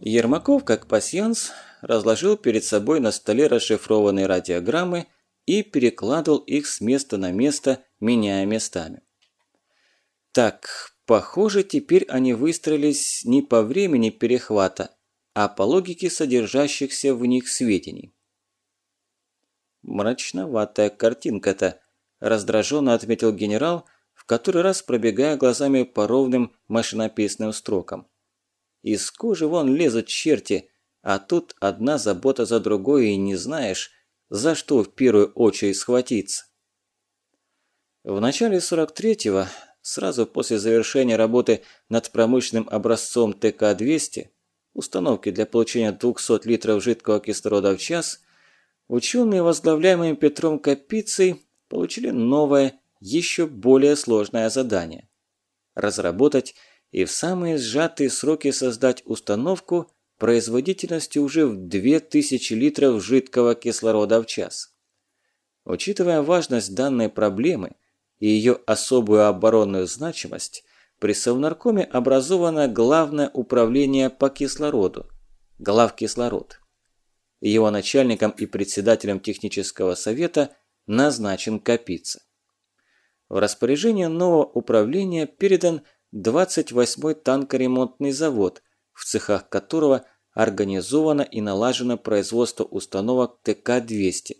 Ермаков, как пасьянс, разложил перед собой на столе расшифрованные радиограммы и перекладывал их с места на место, меняя местами. Так, похоже, теперь они выстроились не по времени перехвата, а по логике содержащихся в них сведений. «Мрачноватая картинка-то», – раздраженно отметил генерал, в который раз пробегая глазами по ровным машинописным строкам. «Из кожи вон лезут черти, а тут одна забота за другой и не знаешь, за что в первую очередь схватиться». В начале 43-го, сразу после завершения работы над промышленным образцом ТК-200, установки для получения 200 литров жидкого кислорода в час – Ученые, возглавляемые Петром Капицей, получили новое, еще более сложное задание – разработать и в самые сжатые сроки создать установку производительностью уже в 2000 литров жидкого кислорода в час. Учитывая важность данной проблемы и ее особую оборонную значимость, при Совнаркоме образовано Главное управление по кислороду – Главкислород. Его начальником и председателем технического совета назначен Капица. В распоряжение нового управления передан 28-й танкоремонтный завод, в цехах которого организовано и налажено производство установок ТК-200.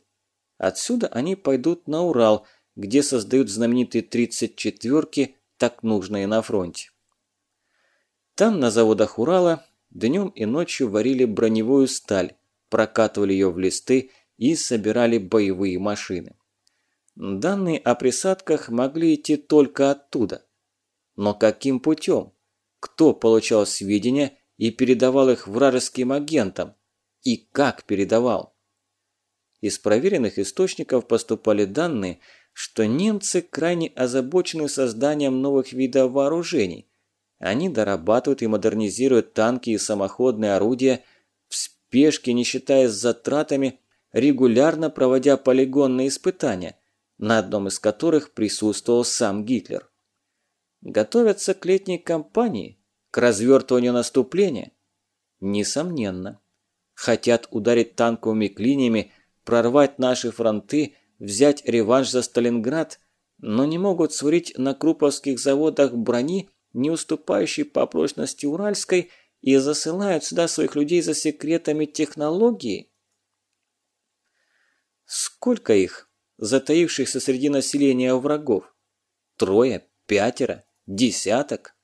Отсюда они пойдут на Урал, где создают знаменитые 34-ки, так нужные на фронте. Там, на заводах Урала, днем и ночью варили броневую сталь, прокатывали ее в листы и собирали боевые машины. Данные о присадках могли идти только оттуда. Но каким путем? Кто получал сведения и передавал их вражеским агентам? И как передавал? Из проверенных источников поступали данные, что немцы крайне озабочены созданием новых видов вооружений. Они дорабатывают и модернизируют танки и самоходные орудия – пешки, не считаясь затратами, регулярно проводя полигонные испытания, на одном из которых присутствовал сам Гитлер. Готовятся к летней кампании, к развертыванию наступления? Несомненно. Хотят ударить танковыми клиньями, прорвать наши фронты, взять реванш за Сталинград, но не могут сварить на круповских заводах брони, не уступающей по прочности уральской, и засылают сюда своих людей за секретами технологии? Сколько их, затаившихся среди населения врагов? Трое, пятеро, десяток?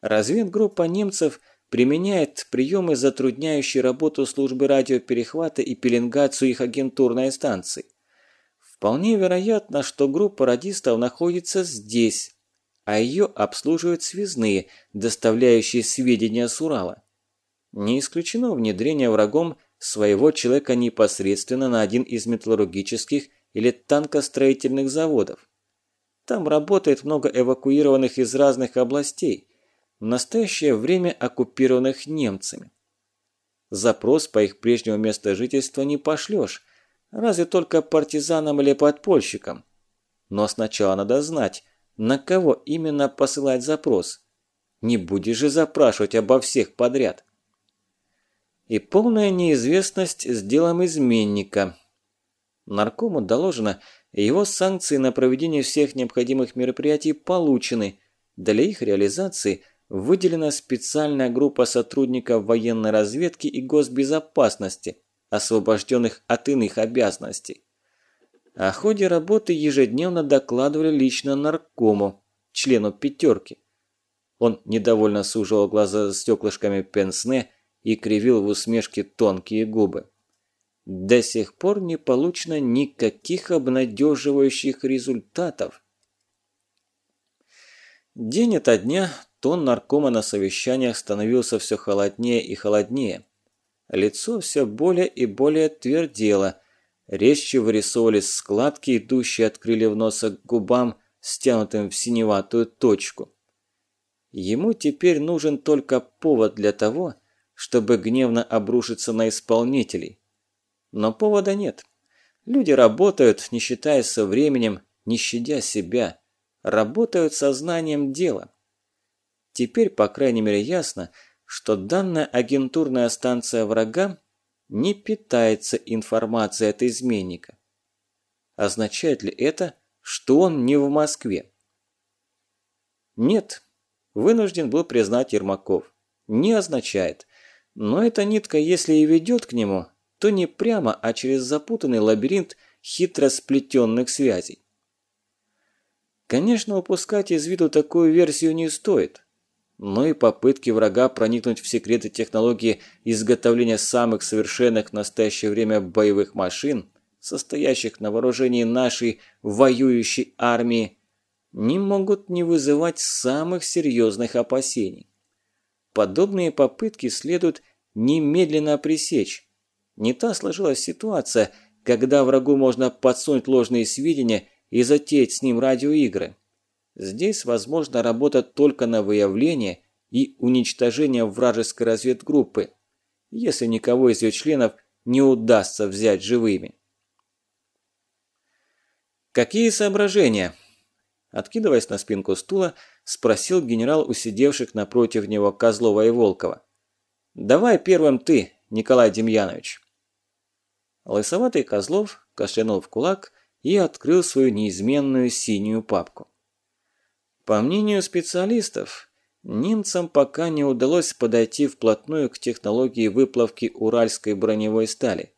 Разведгруппа немцев применяет приемы, затрудняющие работу службы радиоперехвата и пеленгацию их агентурной станции. Вполне вероятно, что группа радистов находится здесь, а ее обслуживают связные, доставляющие сведения с Урала. Не исключено внедрение врагом своего человека непосредственно на один из металлургических или танкостроительных заводов. Там работает много эвакуированных из разных областей, в настоящее время оккупированных немцами. Запрос по их прежнему месту жительства не пошлешь, разве только партизанам или подпольщикам. Но сначала надо знать, на кого именно посылать запрос. Не будешь же запрашивать обо всех подряд. И полная неизвестность с делом изменника. Наркому доложено, его санкции на проведение всех необходимых мероприятий получены. Для их реализации выделена специальная группа сотрудников военной разведки и госбезопасности, освобожденных от иных обязанностей. О ходе работы ежедневно докладывали лично наркому, члену пятерки. Он недовольно суживал глаза стеклышками пенсне и кривил в усмешке тонкие губы. До сих пор не получено никаких обнадеживающих результатов. День ото дня тон наркома на совещаниях становился все холоднее и холоднее. Лицо все более и более твердело – Резче вырисовывались складки, идущие от крыльев носа к губам, стянутым в синеватую точку. Ему теперь нужен только повод для того, чтобы гневно обрушиться на исполнителей. Но повода нет. Люди работают, не считаясь со временем, не щадя себя. Работают сознанием дела. Теперь, по крайней мере, ясно, что данная агентурная станция врага не питается информацией от изменника. Означает ли это, что он не в Москве? Нет, вынужден был признать Ермаков. Не означает. Но эта нитка, если и ведет к нему, то не прямо, а через запутанный лабиринт хитро сплетенных связей. Конечно, упускать из виду такую версию не стоит. Но и попытки врага проникнуть в секреты технологии изготовления самых совершенных в настоящее время боевых машин, состоящих на вооружении нашей воюющей армии, не могут не вызывать самых серьезных опасений. Подобные попытки следует немедленно пресечь. Не та сложилась ситуация, когда врагу можно подсунуть ложные сведения и затеять с ним радиоигры. Здесь возможна работа только на выявление и уничтожение вражеской разведгруппы, если никого из ее членов не удастся взять живыми. «Какие соображения?» Откидываясь на спинку стула, спросил генерал у сидевших напротив него Козлова и Волкова. «Давай первым ты, Николай Демьянович». Лысоватый Козлов кашлянул в кулак и открыл свою неизменную синюю папку. По мнению специалистов, немцам пока не удалось подойти вплотную к технологии выплавки уральской броневой стали.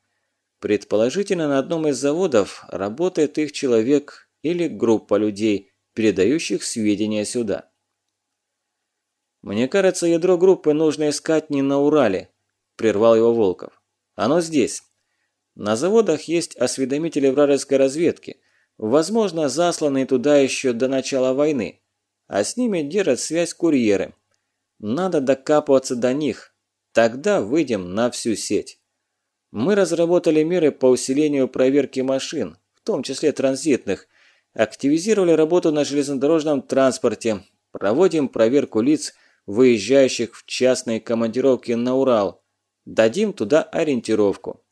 Предположительно, на одном из заводов работает их человек или группа людей, передающих сведения сюда. «Мне кажется, ядро группы нужно искать не на Урале», – прервал его Волков. «Оно здесь. На заводах есть осведомители вражеской разведки, возможно, засланные туда еще до начала войны, а с ними держат связь курьеры. Надо докапываться до них, тогда выйдем на всю сеть. Мы разработали меры по усилению проверки машин, в том числе транзитных, активизировали работу на железнодорожном транспорте, проводим проверку лиц, выезжающих в частные командировки на Урал, дадим туда ориентировку.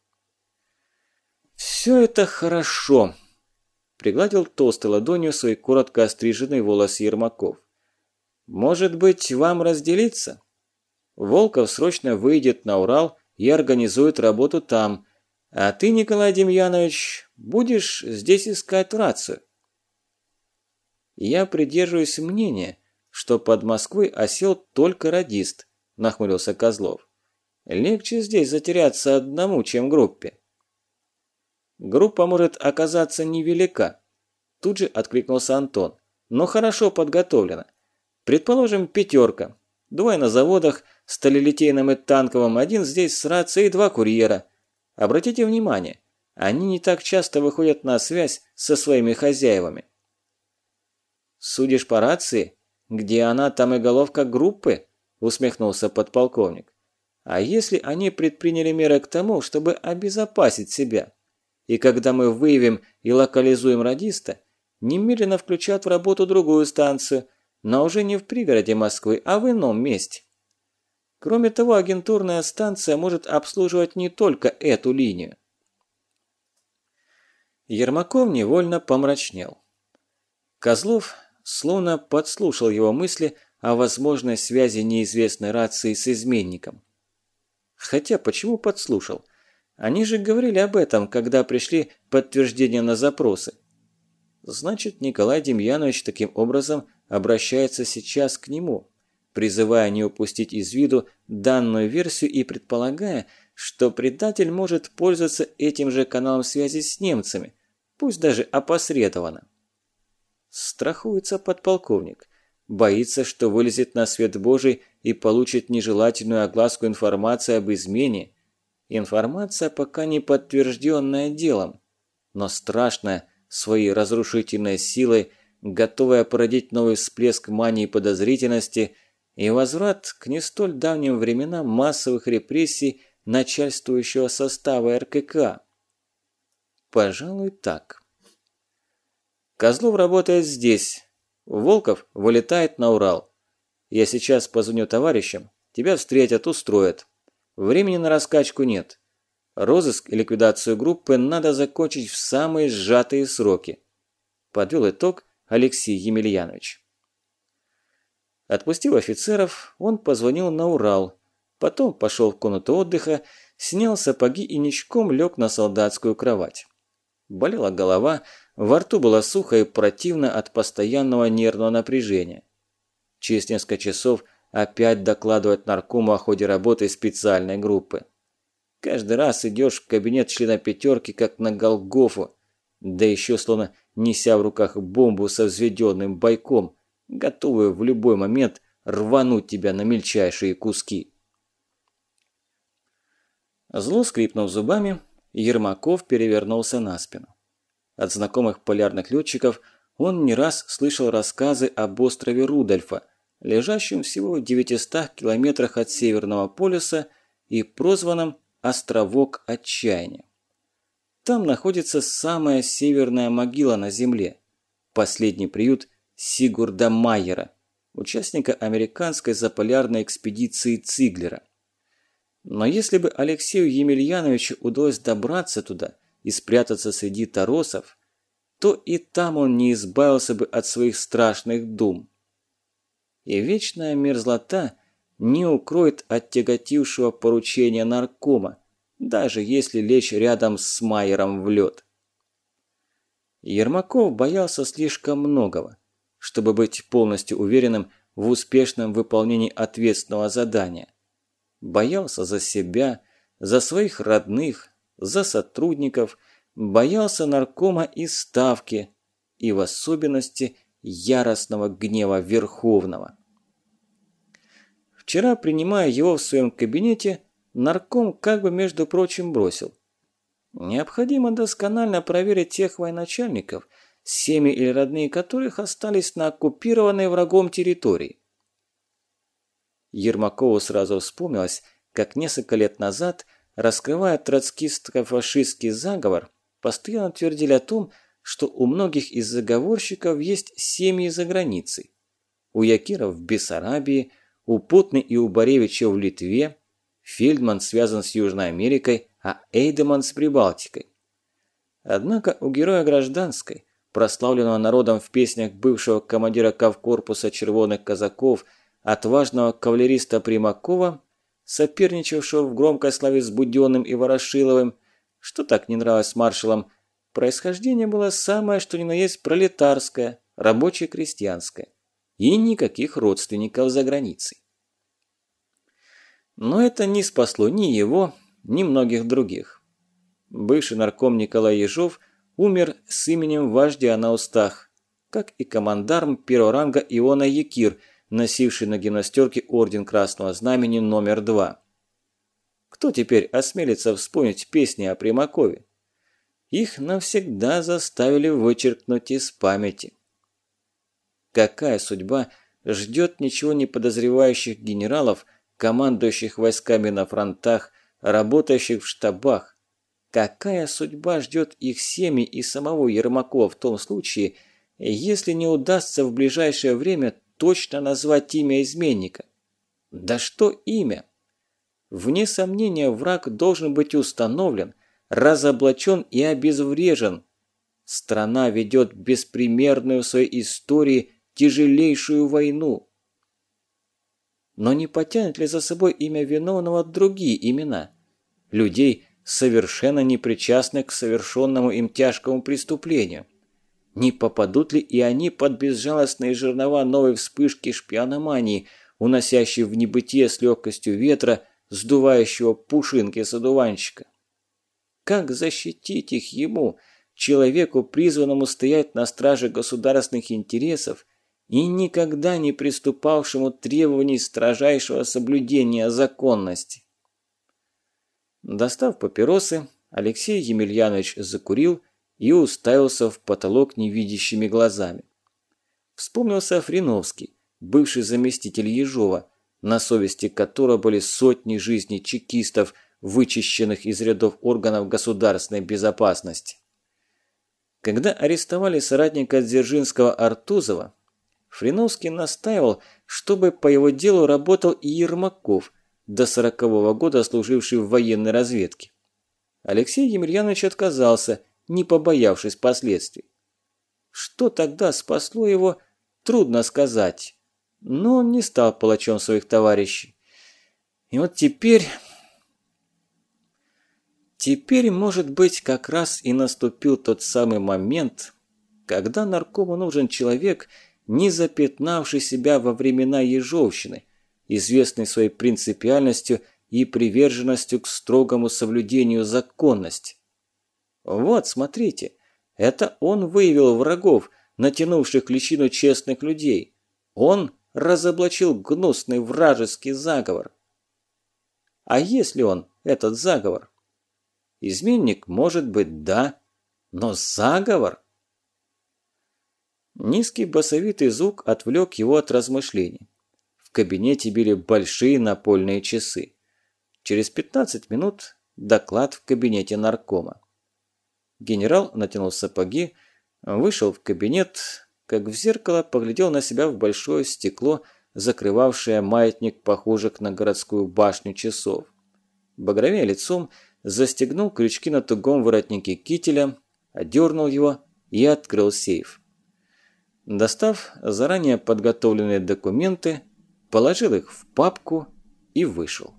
«Все это хорошо», – пригладил толстой ладонью свои коротко остриженные волосы Ермаков. «Может быть, вам разделиться? Волков срочно выйдет на Урал и организует работу там, а ты, Николай Демьянович, будешь здесь искать рацию». «Я придерживаюсь мнения, что под Москвой осел только радист», – нахмурился Козлов. «Легче здесь затеряться одному, чем группе». Группа может оказаться невелика. Тут же откликнулся Антон. Но хорошо подготовлена. Предположим, пятерка. Двое на заводах, сталелитейном и танковом, один здесь с рацией и два курьера. Обратите внимание, они не так часто выходят на связь со своими хозяевами. «Судишь по рации? Где она, там и головка группы?» – усмехнулся подполковник. «А если они предприняли меры к тому, чтобы обезопасить себя?» И когда мы выявим и локализуем радиста, немедленно включат в работу другую станцию, но уже не в пригороде Москвы, а в ином месте. Кроме того, агентурная станция может обслуживать не только эту линию. Ермаков невольно помрачнел. Козлов словно подслушал его мысли о возможной связи неизвестной рации с изменником. Хотя почему подслушал? Они же говорили об этом, когда пришли подтверждения на запросы. Значит, Николай Демьянович таким образом обращается сейчас к нему, призывая не упустить из виду данную версию и предполагая, что предатель может пользоваться этим же каналом связи с немцами, пусть даже опосредованно. Страхуется подполковник. Боится, что вылезет на свет Божий и получит нежелательную огласку информации об измене, Информация пока не подтвержденная делом, но страшная своей разрушительной силой, готовая породить новый всплеск мании подозрительности и возврат к не столь давним временам массовых репрессий начальствующего состава РКК. Пожалуй, так. Козлов работает здесь. Волков вылетает на Урал. Я сейчас позвоню товарищам, тебя встретят, устроят. Времени на раскачку нет. Розыск и ликвидацию группы надо закончить в самые сжатые сроки. Подвел итог Алексей Емельянович. Отпустив офицеров, он позвонил на Урал, Потом пошел в комнату отдыха, снял сапоги и ничком лег на солдатскую кровать. Болела голова, во рту было сухо и противно от постоянного нервного напряжения. Через несколько часов опять докладывать наркому о ходе работы специальной группы. Каждый раз идешь в кабинет члена пятерки, как на Голгофу, да еще словно неся в руках бомбу со взведенным бойком, готовую в любой момент рвануть тебя на мельчайшие куски. Зло скрипнув зубами, Ермаков перевернулся на спину. От знакомых полярных летчиков он не раз слышал рассказы об острове Рудольфа, лежащем всего в 900 километрах от Северного полюса и прозванном «Островок отчаяния». Там находится самая северная могила на Земле, последний приют Сигурда Майера, участника американской заполярной экспедиции Циглера. Но если бы Алексею Емельяновичу удалось добраться туда и спрятаться среди торосов, то и там он не избавился бы от своих страшных дум. И вечная мерзлота не укроет от тяготившего поручения наркома, даже если лечь рядом с Майером в лед. Ермаков боялся слишком многого, чтобы быть полностью уверенным в успешном выполнении ответственного задания боялся за себя, за своих родных, за сотрудников, боялся наркома и ставки, и в особенности яростного гнева Верховного. Вчера, принимая его в своем кабинете, нарком как бы, между прочим, бросил. Необходимо досконально проверить тех военачальников, семьи или родные которых остались на оккупированной врагом территории. Ермакову сразу вспомнилось, как несколько лет назад, раскрывая троцкистско-фашистский заговор, постоянно твердили о том, у многих из заговорщиков есть семьи за границей. У Якиров в Бессарабии, у Путны и у Боревича в Литве, Фельдман связан с Южной Америкой, а Эйдеман с Прибалтикой. Однако у героя гражданской, прославленного народом в песнях бывшего командира Кавкорпуса червоных казаков – отважного кавалериста Примакова, соперничавшего в громкой славе с Буденным и Ворошиловым, что так не нравилось маршалам, происхождение было самое что ни на есть пролетарское, рабоче-крестьянское. И никаких родственников за границей. Но это не спасло ни его, ни многих других. Бывший нарком Николай Ежов умер с именем вождя на устах, как и командарм первого ранга Иона Якир – носивший на гимнастерке орден Красного Знамени номер два. Кто теперь осмелится вспомнить песни о Примакове? Их навсегда заставили вычеркнуть из памяти. Какая судьба ждет ничего не подозревающих генералов, командующих войсками на фронтах, работающих в штабах? Какая судьба ждет их семьи и самого Ермакова в том случае, если не удастся в ближайшее время точно назвать имя изменника. Да что имя? Вне сомнения, враг должен быть установлен, разоблачен и обезврежен. Страна ведет беспримерную в своей истории тяжелейшую войну. Но не потянет ли за собой имя виновного другие имена? Людей, совершенно непричастных к совершенному им тяжкому преступлению. Не попадут ли и они под безжалостные жернова новой вспышки шпиономании, уносящей в небытие с легкостью ветра, сдувающего пушинки садуванщика? Как защитить их ему, человеку, призванному стоять на страже государственных интересов и никогда не приступавшему требований строжайшего соблюдения законности? Достав папиросы, Алексей Емельянович закурил и уставился в потолок невидящими глазами. Вспомнился Фриновский, бывший заместитель Ежова, на совести которого были сотни жизней чекистов, вычищенных из рядов органов государственной безопасности. Когда арестовали соратника Дзержинского Артузова, Фриновский настаивал, чтобы по его делу работал и Ермаков, до сорокового года служивший в военной разведке. Алексей Емельянович отказался не побоявшись последствий. Что тогда спасло его, трудно сказать, но он не стал палачом своих товарищей. И вот теперь... Теперь, может быть, как раз и наступил тот самый момент, когда наркому нужен человек, не запятнавший себя во времена Ежовщины, известный своей принципиальностью и приверженностью к строгому соблюдению законности. Вот, смотрите, это он выявил врагов, натянувших личину честных людей. Он разоблачил гнусный вражеский заговор. А если он, этот заговор? Изменник может быть да, но заговор? Низкий басовитый звук отвлек его от размышлений. В кабинете били большие напольные часы. Через 15 минут доклад в кабинете наркома. Генерал натянул сапоги, вышел в кабинет, как в зеркало поглядел на себя в большое стекло, закрывавшее маятник похожих на городскую башню часов. Багровее лицом застегнул крючки на тугом воротнике кителя, одернул его и открыл сейф. Достав заранее подготовленные документы, положил их в папку и вышел.